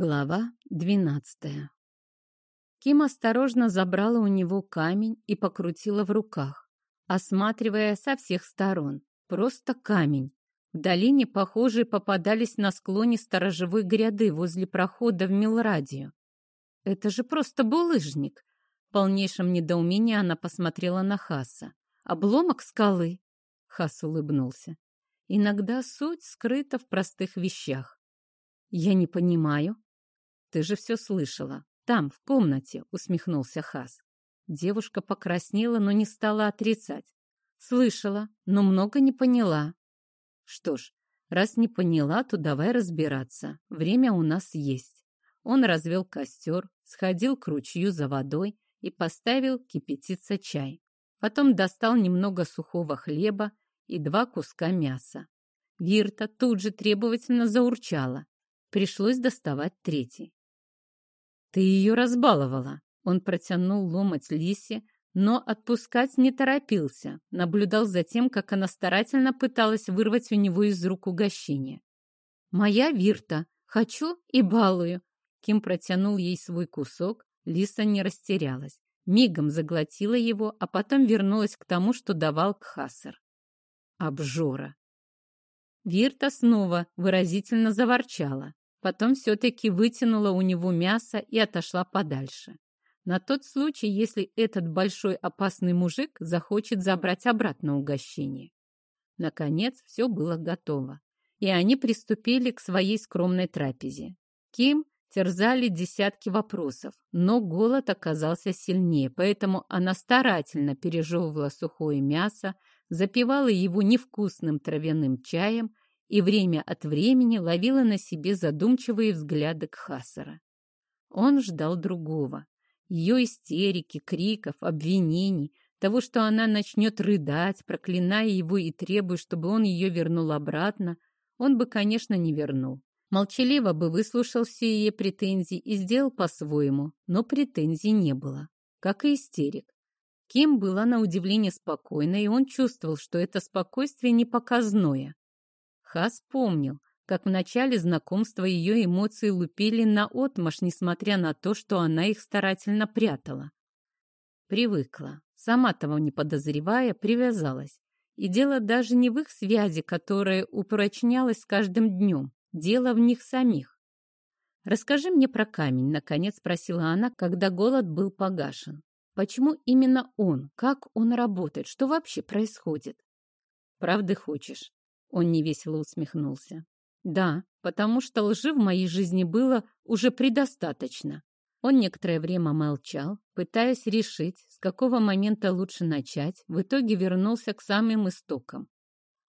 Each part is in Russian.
Глава двенадцатая Ким осторожно забрала у него камень и покрутила в руках, осматривая со всех сторон. Просто камень. В долине похожие попадались на склоне сторожевой гряды возле прохода в Милрадию. Это же просто булыжник. В полнейшем недоумении она посмотрела на Хаса. Обломок скалы. Хас улыбнулся. Иногда суть скрыта в простых вещах. «Я не понимаю». «Ты же все слышала. Там, в комнате», — усмехнулся Хас. Девушка покраснела, но не стала отрицать. «Слышала, но много не поняла». «Что ж, раз не поняла, то давай разбираться. Время у нас есть». Он развел костер, сходил к ручью за водой и поставил кипятиться чай. Потом достал немного сухого хлеба и два куска мяса. Вирта тут же требовательно заурчала. Пришлось доставать третий. «Ты ее разбаловала!» Он протянул ломоть Лисе, но отпускать не торопился, наблюдал за тем, как она старательно пыталась вырвать у него из рук угощение. «Моя Вирта! Хочу и балую!» Ким протянул ей свой кусок, Лиса не растерялась, мигом заглотила его, а потом вернулась к тому, что давал Кхасар. Обжора! Вирта снова выразительно заворчала. Потом все-таки вытянула у него мясо и отошла подальше. На тот случай, если этот большой опасный мужик захочет забрать обратно угощение. Наконец, все было готово. И они приступили к своей скромной трапезе. Ким терзали десятки вопросов, но голод оказался сильнее, поэтому она старательно пережевывала сухое мясо, запивала его невкусным травяным чаем и время от времени ловила на себе задумчивые взгляды Кхасара. Он ждал другого. Ее истерики, криков, обвинений, того, что она начнет рыдать, проклиная его и требуя, чтобы он ее вернул обратно, он бы, конечно, не вернул. Молчаливо бы выслушал все ее претензии и сделал по-своему, но претензий не было, как и истерик. Ким была на удивление спокойна, и он чувствовал, что это спокойствие не показное, Хас помнил, как в начале знакомства ее эмоции лупили на отмаш, несмотря на то, что она их старательно прятала. Привыкла, сама того не подозревая, привязалась. И дело даже не в их связи, которая упрочнялась с каждым днем. Дело в них самих. «Расскажи мне про камень», — наконец спросила она, когда голод был погашен. «Почему именно он? Как он работает? Что вообще происходит?» «Правды хочешь?» Он невесело усмехнулся. Да, потому что лжи в моей жизни было уже предостаточно. Он некоторое время молчал, пытаясь решить, с какого момента лучше начать, в итоге вернулся к самым истокам.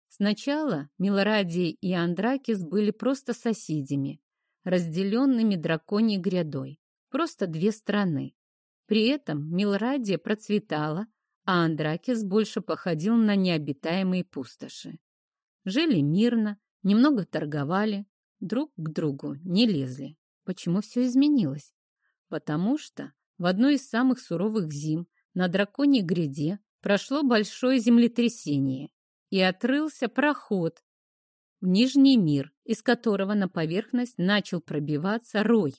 Сначала Милорадий и Андракис были просто соседями, разделенными драконьей грядой, просто две страны. При этом Милрадия процветала, а Андракис больше походил на необитаемые пустоши. Жили мирно, немного торговали, друг к другу не лезли. Почему все изменилось? Потому что в одной из самых суровых зим на драконьей гряде прошло большое землетрясение и отрылся проход в Нижний мир, из которого на поверхность начал пробиваться рой.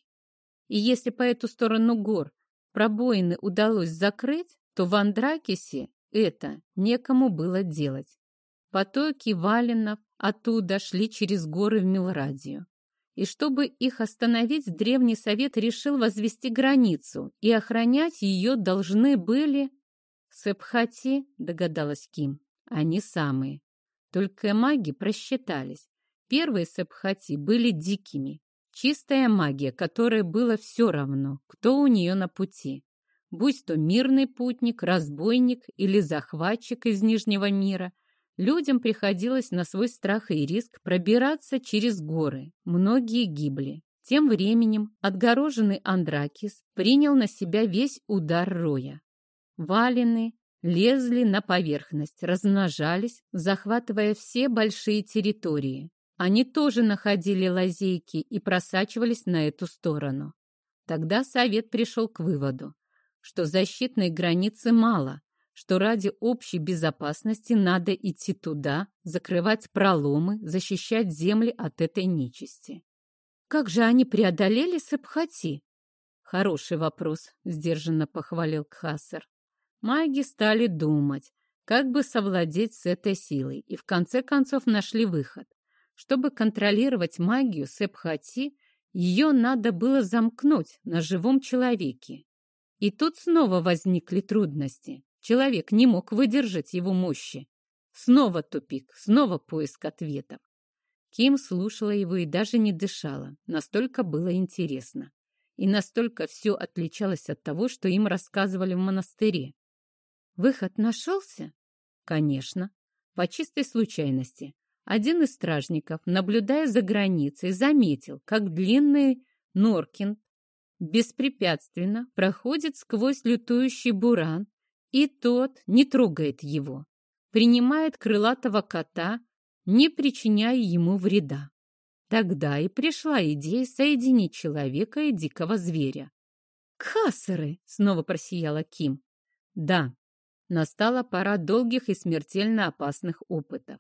И если по эту сторону гор пробоины удалось закрыть, то в Андракисе это некому было делать. Потоки валенов оттуда шли через горы в Милрадию. И чтобы их остановить, Древний Совет решил возвести границу, и охранять ее должны были... Сепхати, догадалась Ким, они самые. Только маги просчитались. Первые Сепхати были дикими. Чистая магия, которой было все равно, кто у нее на пути. Будь то мирный путник, разбойник или захватчик из Нижнего мира, Людям приходилось на свой страх и риск пробираться через горы. Многие гибли. Тем временем отгороженный Андракис принял на себя весь удар роя. Валены лезли на поверхность, размножались, захватывая все большие территории. Они тоже находили лазейки и просачивались на эту сторону. Тогда совет пришел к выводу, что защитной границы мало, что ради общей безопасности надо идти туда, закрывать проломы, защищать земли от этой нечисти. как же они преодолели Сапхати? Хороший вопрос, сдержанно похвалил Кхасар. Маги стали думать, как бы совладеть с этой силой, и в конце концов нашли выход. Чтобы контролировать магию Сепхати, ее надо было замкнуть на живом человеке. И тут снова возникли трудности. Человек не мог выдержать его мощи. Снова тупик, снова поиск ответов. Ким слушала его и даже не дышала. Настолько было интересно. И настолько все отличалось от того, что им рассказывали в монастыре. Выход нашелся? Конечно. По чистой случайности. Один из стражников, наблюдая за границей, заметил, как длинный Норкин беспрепятственно проходит сквозь лютующий буран, и тот не трогает его, принимает крылатого кота, не причиняя ему вреда. Тогда и пришла идея соединить человека и дикого зверя. «Кхасеры!» — снова просияла Ким. «Да, настала пора долгих и смертельно опасных опытов.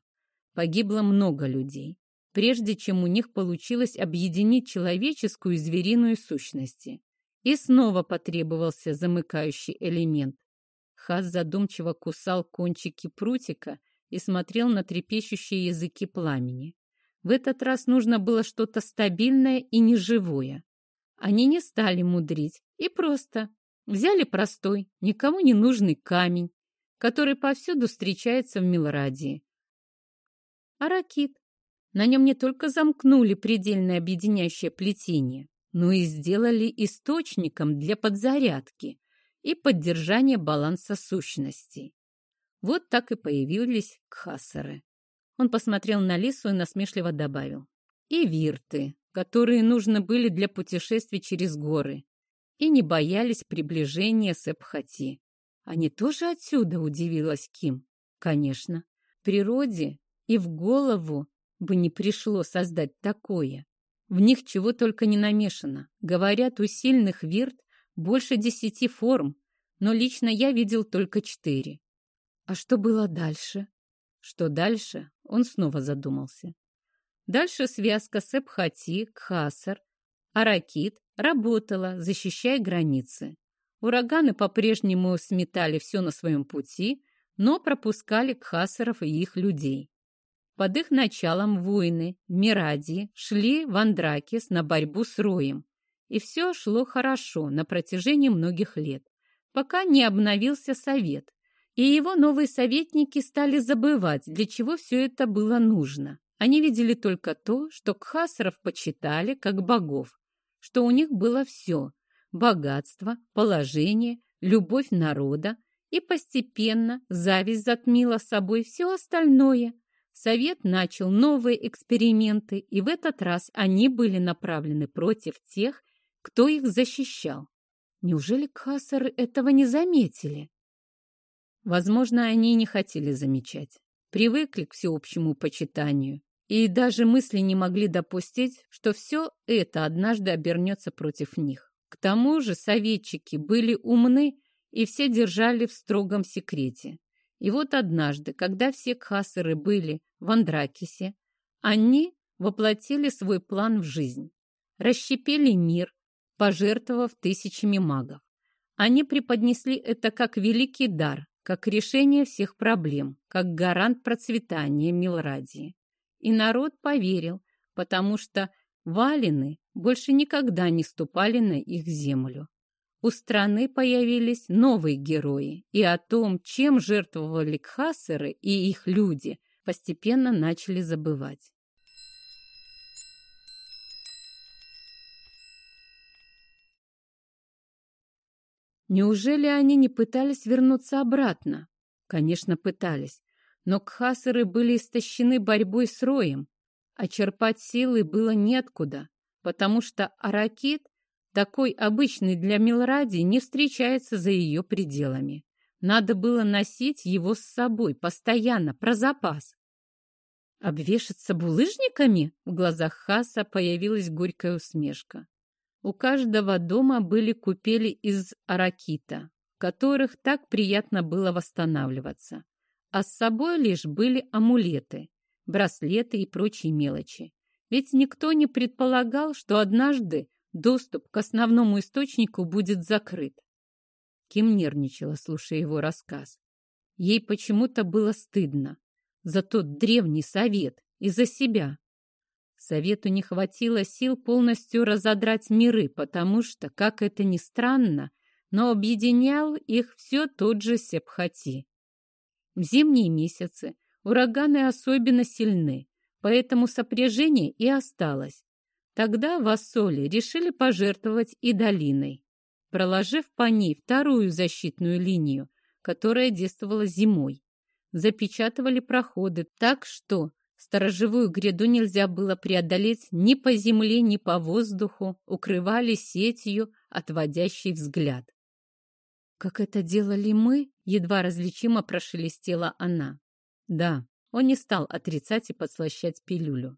Погибло много людей, прежде чем у них получилось объединить человеческую и звериную сущности. И снова потребовался замыкающий элемент. Хас задумчиво кусал кончики прутика и смотрел на трепещущие языки пламени. В этот раз нужно было что-то стабильное и неживое. Они не стали мудрить и просто взяли простой, никому не нужный камень, который повсюду встречается в Милрадии. А ракит? На нем не только замкнули предельное объединяющее плетение, но и сделали источником для подзарядки и поддержания баланса сущностей. Вот так и появились кхасары. Он посмотрел на Лису и насмешливо добавил. И вирты, которые нужны были для путешествий через горы, и не боялись приближения Сэпхати. Они тоже отсюда, удивилась Ким. Конечно, в природе и в голову бы не пришло создать такое. В них чего только не намешано. Говорят, у сильных вирт больше десяти форм, но лично я видел только четыре. А что было дальше? Что дальше? Он снова задумался. Дальше связка Сепхати, Кхасар, Аракит работала, защищая границы. Ураганы по-прежнему сметали все на своем пути, но пропускали Кхасаров и их людей. Под их началом воины Мирадии шли в Андракис на борьбу с Роем. И все шло хорошо на протяжении многих лет, пока не обновился совет, и его новые советники стали забывать, для чего все это было нужно. Они видели только то, что кхасаров почитали как богов, что у них было все – богатство, положение, любовь народа, и постепенно зависть затмила собой все остальное. Совет начал новые эксперименты, и в этот раз они были направлены против тех, кто их защищал. Неужели кхасары этого не заметили? Возможно, они не хотели замечать. Привыкли к всеобщему почитанию и даже мысли не могли допустить, что все это однажды обернется против них. К тому же советчики были умны и все держали в строгом секрете. И вот однажды, когда все кхасеры были в Андракисе, они воплотили свой план в жизнь. Расщепили мир, пожертвовав тысячами магов. Они преподнесли это как великий дар, как решение всех проблем, как гарант процветания Милрадии. И народ поверил, потому что валины больше никогда не ступали на их землю. У страны появились новые герои, и о том, чем жертвовали кхасеры и их люди, постепенно начали забывать. Неужели они не пытались вернуться обратно? Конечно, пытались. Но кхасеры были истощены борьбой с роем, а черпать силы было неоткуда, потому что Аракит, такой обычный для Милради, не встречается за ее пределами. Надо было носить его с собой постоянно, про запас. Обвешаться булыжниками? В глазах Хаса появилась горькая усмешка. У каждого дома были купели из аракита, в которых так приятно было восстанавливаться. А с собой лишь были амулеты, браслеты и прочие мелочи. Ведь никто не предполагал, что однажды доступ к основному источнику будет закрыт. Ким нервничала, слушая его рассказ. Ей почему-то было стыдно за тот древний совет и за себя. Совету не хватило сил полностью разодрать миры, потому что, как это ни странно, но объединял их все тот же Сепхати. В зимние месяцы ураганы особенно сильны, поэтому сопряжение и осталось. Тогда в Ассоле решили пожертвовать и долиной, проложив по ней вторую защитную линию, которая действовала зимой. Запечатывали проходы так, что сторожевую гряду нельзя было преодолеть ни по земле, ни по воздуху, укрывали сетью, отводящий взгляд. «Как это делали мы?» — едва различимо прошелестела она. Да, он не стал отрицать и подслащать пилюлю.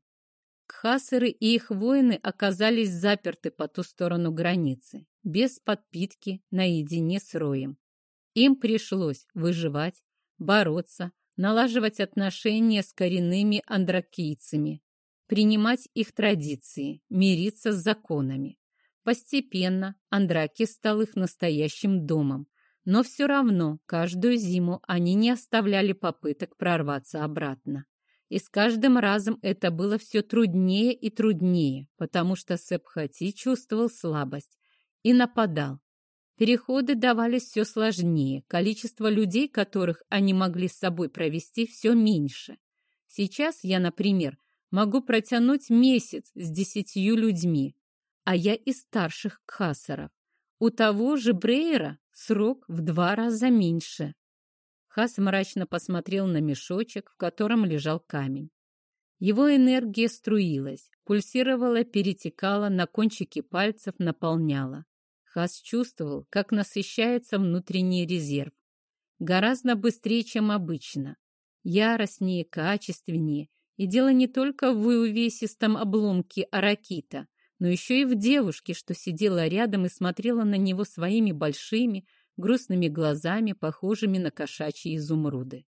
Кхасеры и их воины оказались заперты по ту сторону границы, без подпитки, наедине с роем. Им пришлось выживать, бороться, налаживать отношения с коренными андракийцами, принимать их традиции, мириться с законами. Постепенно Андраки стал их настоящим домом, но все равно каждую зиму они не оставляли попыток прорваться обратно. И с каждым разом это было все труднее и труднее, потому что Сепхати чувствовал слабость и нападал. Переходы давались все сложнее, количество людей, которых они могли с собой провести, все меньше. Сейчас я, например, могу протянуть месяц с десятью людьми, а я из старших кхасаров. У того же Брейера срок в два раза меньше. Хас мрачно посмотрел на мешочек, в котором лежал камень. Его энергия струилась, пульсировала, перетекала, на кончики пальцев наполняла. Хас чувствовал, как насыщается внутренний резерв. Гораздо быстрее, чем обычно. Яростнее, качественнее. И дело не только в увесистом обломке аракита но еще и в девушке, что сидела рядом и смотрела на него своими большими, грустными глазами, похожими на кошачьи изумруды.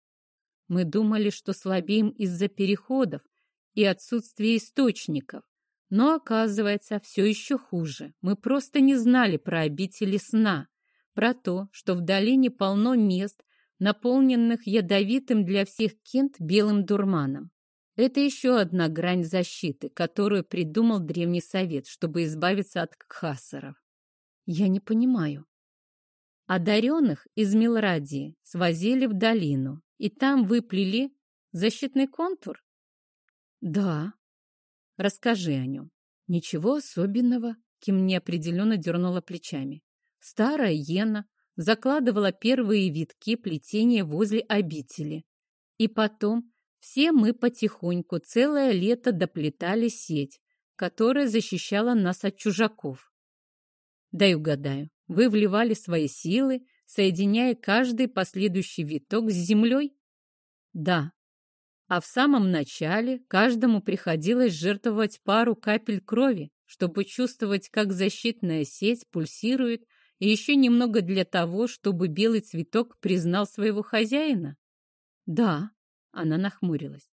Мы думали, что слабеем из-за переходов и отсутствия источников, но, оказывается, все еще хуже. Мы просто не знали про обители сна, про то, что в долине полно мест, наполненных ядовитым для всех кент белым дурманом. Это еще одна грань защиты, которую придумал Древний Совет, чтобы избавиться от кхасаров. Я не понимаю. Одаренных из Милрадии свозили в долину, и там выплели защитный контур? Да. Расскажи о нем. Ничего особенного, Ким неопределенно дернула плечами. Старая Йена закладывала первые витки плетения возле обители. И потом все мы потихоньку целое лето доплетали сеть, которая защищала нас от чужаков. Дай угадаю, вы вливали свои силы, соединяя каждый последующий виток с землей? Да. А в самом начале каждому приходилось жертвовать пару капель крови, чтобы чувствовать, как защитная сеть пульсирует, и еще немного для того, чтобы белый цветок признал своего хозяина? Да. Она нахмурилась.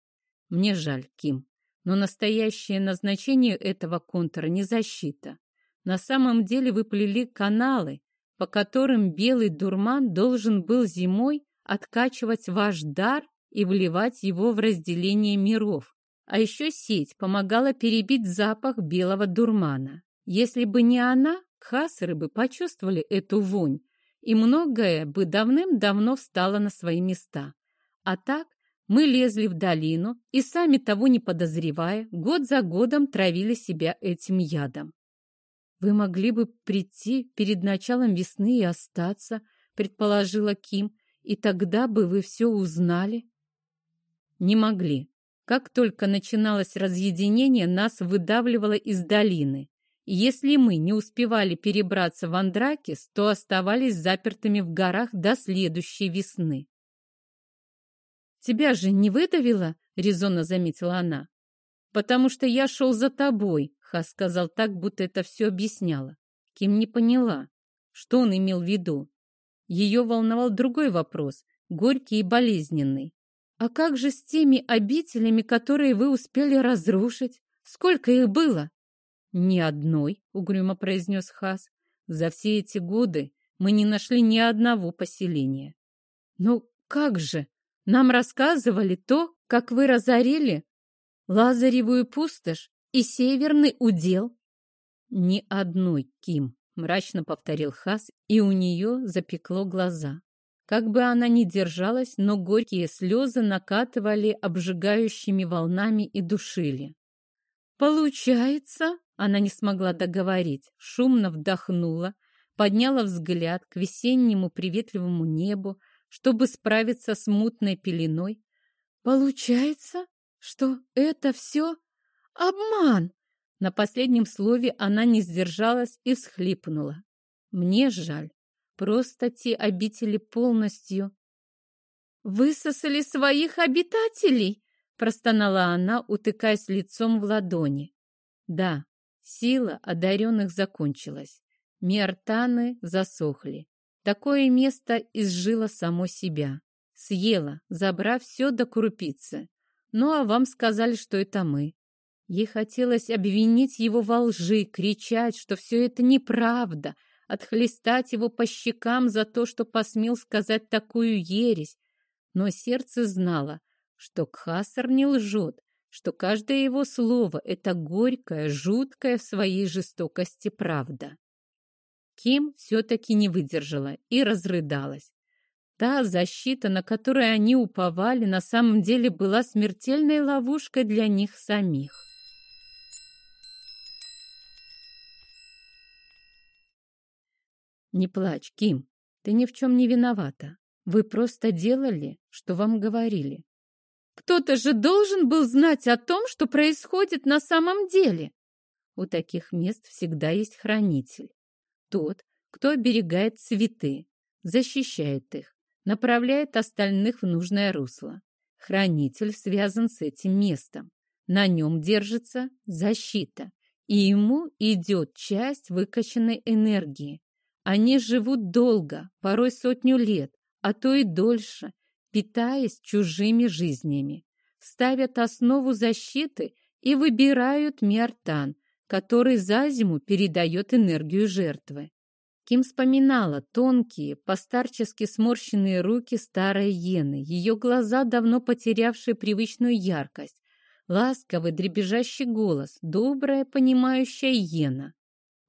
Мне жаль, Ким, но настоящее назначение этого контура не защита. На самом деле вы плели каналы, по которым белый дурман должен был зимой откачивать ваш дар и вливать его в разделение миров. А еще сеть помогала перебить запах белого дурмана. Если бы не она, кхасеры бы почувствовали эту вонь, и многое бы давным-давно встало на свои места. А так мы лезли в долину и, сами того не подозревая, год за годом травили себя этим ядом. «Вы могли бы прийти перед началом весны и остаться», — предположила Ким, «и тогда бы вы все узнали». Не могли. Как только начиналось разъединение, нас выдавливало из долины. Если мы не успевали перебраться в Андракис, то оставались запертыми в горах до следующей весны. «Тебя же не выдавило?» — резонно заметила она. «Потому что я шел за тобой», — Хас сказал так, будто это все объясняло. Ким не поняла, что он имел в виду. Ее волновал другой вопрос, горький и болезненный. «А как же с теми обителями, которые вы успели разрушить? Сколько их было? Ни одной, угрюмо произнес Хас. За все эти годы мы не нашли ни одного поселения. Ну как же? Нам рассказывали то, как вы разорили Лазаревую пустошь и северный удел. Ни одной, Ким, мрачно повторил Хас, и у нее запекло глаза. Как бы она ни держалась, но горькие слезы накатывали обжигающими волнами и душили. «Получается?» — она не смогла договорить, шумно вдохнула, подняла взгляд к весеннему приветливому небу, чтобы справиться с мутной пеленой. «Получается, что это все обман?» На последнем слове она не сдержалась и всхлипнула. «Мне жаль. Просто те обители полностью...» «Высосали своих обитателей?» простонала она, утыкаясь лицом в ладони. Да, сила одаренных закончилась. Миартаны засохли. Такое место изжило само себя. Съела, забрав все до крупицы. Ну, а вам сказали, что это мы. Ей хотелось обвинить его во лжи, кричать, что все это неправда, отхлестать его по щекам за то, что посмел сказать такую ересь. Но сердце знало, что Кхасар не лжет, что каждое его слово — это горькая, жуткая в своей жестокости правда. Ким все-таки не выдержала и разрыдалась. Та защита, на которую они уповали, на самом деле была смертельной ловушкой для них самих. «Не плачь, Ким, ты ни в чем не виновата. Вы просто делали, что вам говорили. Кто-то же должен был знать о том, что происходит на самом деле. У таких мест всегда есть хранитель. Тот, кто оберегает цветы, защищает их, направляет остальных в нужное русло. Хранитель связан с этим местом. На нем держится защита, и ему идет часть выкачанной энергии. Они живут долго, порой сотню лет, а то и дольше, питаясь чужими жизнями, ставят основу защиты и выбирают миартан, который за зиму передает энергию жертвы. Ким вспоминала тонкие, постарчески сморщенные руки старой Йены, ее глаза, давно потерявшие привычную яркость, ласковый дребезжащий голос, добрая, понимающая Йена.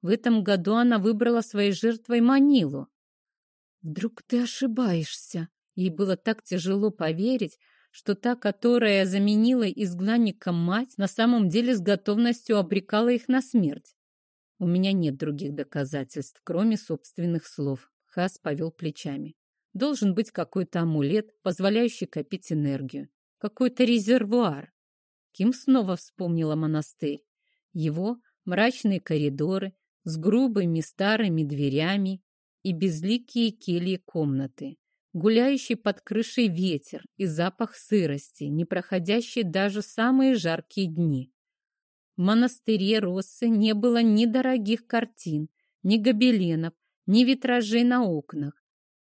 В этом году она выбрала своей жертвой Манилу. «Вдруг ты ошибаешься?» Ей было так тяжело поверить, что та, которая заменила изгнанника мать, на самом деле с готовностью обрекала их на смерть. У меня нет других доказательств, кроме собственных слов. Хас повел плечами. Должен быть какой-то амулет, позволяющий копить энергию. Какой-то резервуар. Ким снова вспомнила монастырь. Его мрачные коридоры с грубыми старыми дверями и безликие кельи комнаты гуляющий под крышей ветер и запах сырости, не проходящий даже самые жаркие дни. В монастыре Россы не было ни дорогих картин, ни гобеленов, ни витражей на окнах.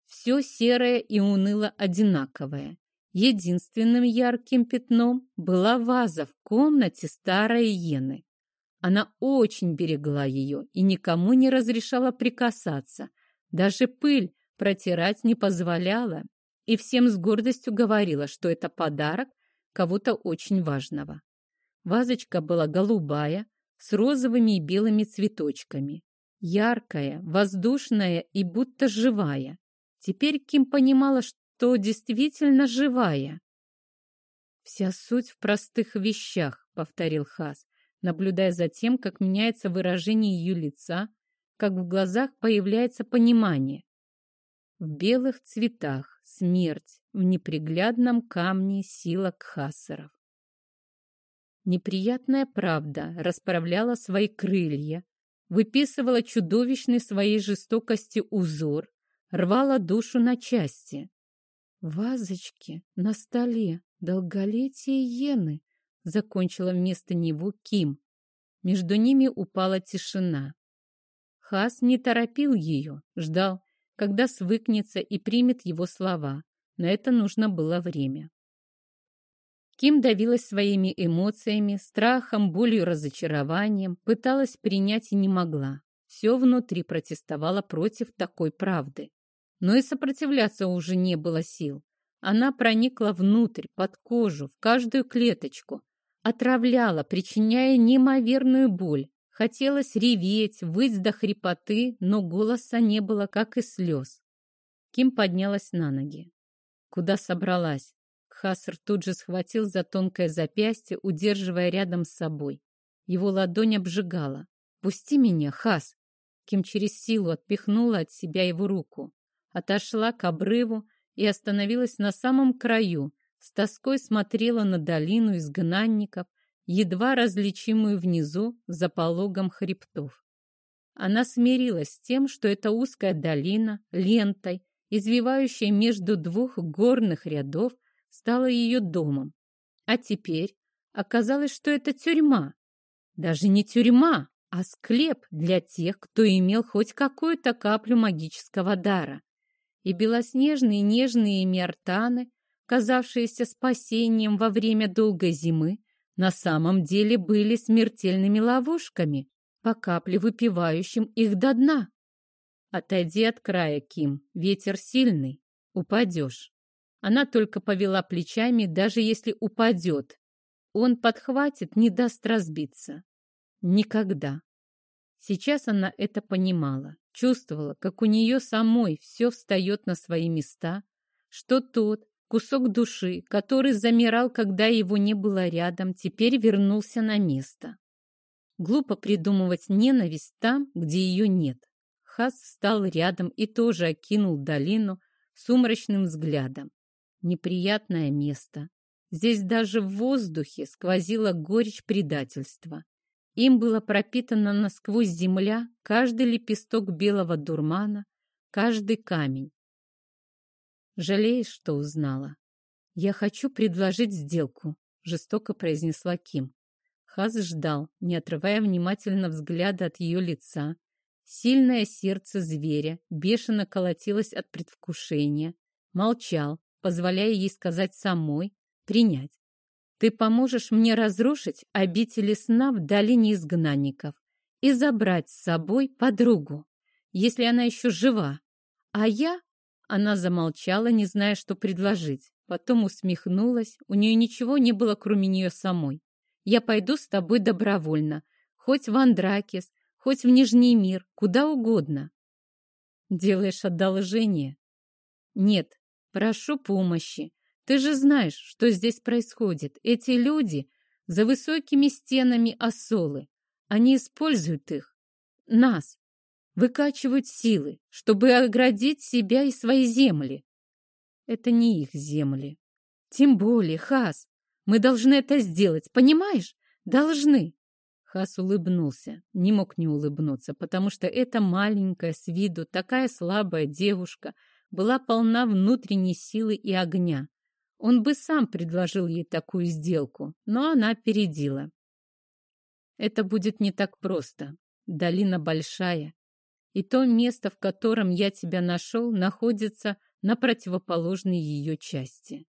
Все серое и уныло одинаковое. Единственным ярким пятном была ваза в комнате старой Йены. Она очень берегла ее и никому не разрешала прикасаться. Даже пыль, протирать не позволяла и всем с гордостью говорила, что это подарок кого-то очень важного. Вазочка была голубая, с розовыми и белыми цветочками. Яркая, воздушная и будто живая. Теперь Ким понимала, что действительно живая. «Вся суть в простых вещах», — повторил Хас, наблюдая за тем, как меняется выражение ее лица, как в глазах появляется понимание. В белых цветах смерть, в неприглядном камне сила кхасаров. Неприятная правда расправляла свои крылья, выписывала чудовищный своей жестокости узор, рвала душу на части. «Вазочки на столе, долголетие иены», — закончила вместо него Ким. Между ними упала тишина. Хас не торопил ее, ждал, когда свыкнется и примет его слова. На это нужно было время. Ким давилась своими эмоциями, страхом, болью, разочарованием, пыталась принять и не могла. Все внутри протестовало против такой правды. Но и сопротивляться уже не было сил. Она проникла внутрь, под кожу, в каждую клеточку, отравляла, причиняя неимоверную боль. Хотелось реветь, выть до хрипоты, но голоса не было, как и слез. Ким поднялась на ноги. Куда собралась? Хаср тут же схватил за тонкое запястье, удерживая рядом с собой. Его ладонь обжигала. «Пусти меня, Хас!» Ким через силу отпихнула от себя его руку. Отошла к обрыву и остановилась на самом краю, с тоской смотрела на долину изгнанников, едва различимую внизу за пологом хребтов. Она смирилась с тем, что эта узкая долина, лентой, извивающая между двух горных рядов, стала ее домом. А теперь оказалось, что это тюрьма. Даже не тюрьма, а склеп для тех, кто имел хоть какую-то каплю магического дара. И белоснежные нежные миартаны, казавшиеся спасением во время долгой зимы, на самом деле были смертельными ловушками, по капле выпивающим их до дна. Отойди от края, Ким, ветер сильный, упадешь. Она только повела плечами, даже если упадет. Он подхватит, не даст разбиться. Никогда. Сейчас она это понимала, чувствовала, как у нее самой все встает на свои места, что тот, Кусок души, который замирал, когда его не было рядом, теперь вернулся на место. Глупо придумывать ненависть там, где ее нет. Хас встал рядом и тоже окинул долину сумрачным взглядом. Неприятное место. Здесь даже в воздухе сквозила горечь предательства. Им было пропитана насквозь земля, каждый лепесток белого дурмана, каждый камень. Жалеешь, что узнала? Я хочу предложить сделку, жестоко произнесла Ким. Хаз ждал, не отрывая внимательно взгляда от ее лица. Сильное сердце зверя бешено колотилось от предвкушения. Молчал, позволяя ей сказать самой, принять. Ты поможешь мне разрушить обители сна в долине изгнанников и забрать с собой подругу, если она еще жива. А я она замолчала, не зная, что предложить. Потом усмехнулась. У нее ничего не было, кроме нее самой. «Я пойду с тобой добровольно. Хоть в Андракис, хоть в Нижний мир, куда угодно». «Делаешь одолжение?» «Нет, прошу помощи. Ты же знаешь, что здесь происходит. Эти люди за высокими стенами осолы. Они используют их. Нас, выкачивают силы, чтобы оградить себя и свои земли. Это не их земли. Тем более, Хас, мы должны это сделать, понимаешь? Должны. Хас улыбнулся, не мог не улыбнуться, потому что эта маленькая с виду такая слабая девушка была полна внутренней силы и огня. Он бы сам предложил ей такую сделку, но она опередила. Это будет не так просто. Долина большая, и то место, в котором я тебя нашел, находится на противоположной ее части.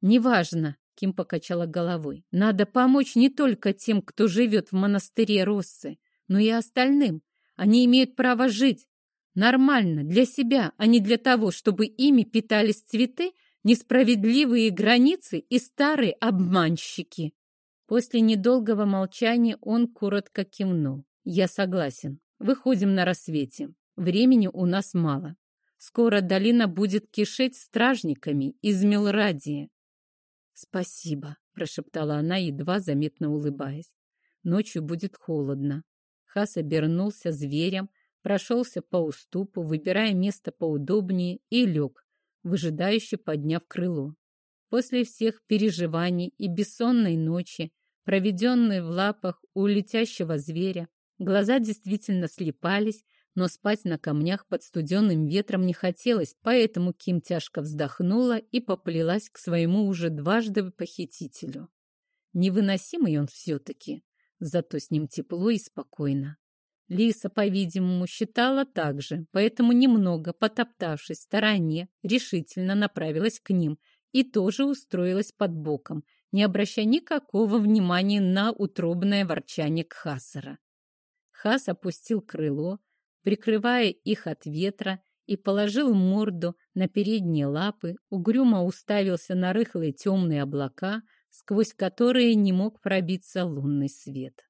«Неважно», — Ким покачала головой, — «надо помочь не только тем, кто живет в монастыре Россы, но и остальным. Они имеют право жить. Нормально, для себя, а не для того, чтобы ими питались цветы, несправедливые границы и старые обманщики». После недолгого молчания он коротко кивнул. «Я согласен. Выходим на рассвете. Времени у нас мало. Скоро долина будет кишеть стражниками из Милрадии. «Спасибо», — прошептала она, едва заметно улыбаясь. «Ночью будет холодно». Хас обернулся зверем, прошелся по уступу, выбирая место поудобнее, и лег, выжидающе подняв крыло. После всех переживаний и бессонной ночи, проведенной в лапах у летящего зверя, Глаза действительно слепались, но спать на камнях под студенным ветром не хотелось, поэтому Ким тяжко вздохнула и поплелась к своему уже дважды похитителю. Невыносимый он все-таки, зато с ним тепло и спокойно. Лиса, по-видимому, считала так же, поэтому, немного потоптавшись в стороне, решительно направилась к ним и тоже устроилась под боком, не обращая никакого внимания на утробное ворчание Кхасара. Хас опустил крыло, прикрывая их от ветра, и положил морду на передние лапы, угрюмо уставился на рыхлые темные облака, сквозь которые не мог пробиться лунный свет.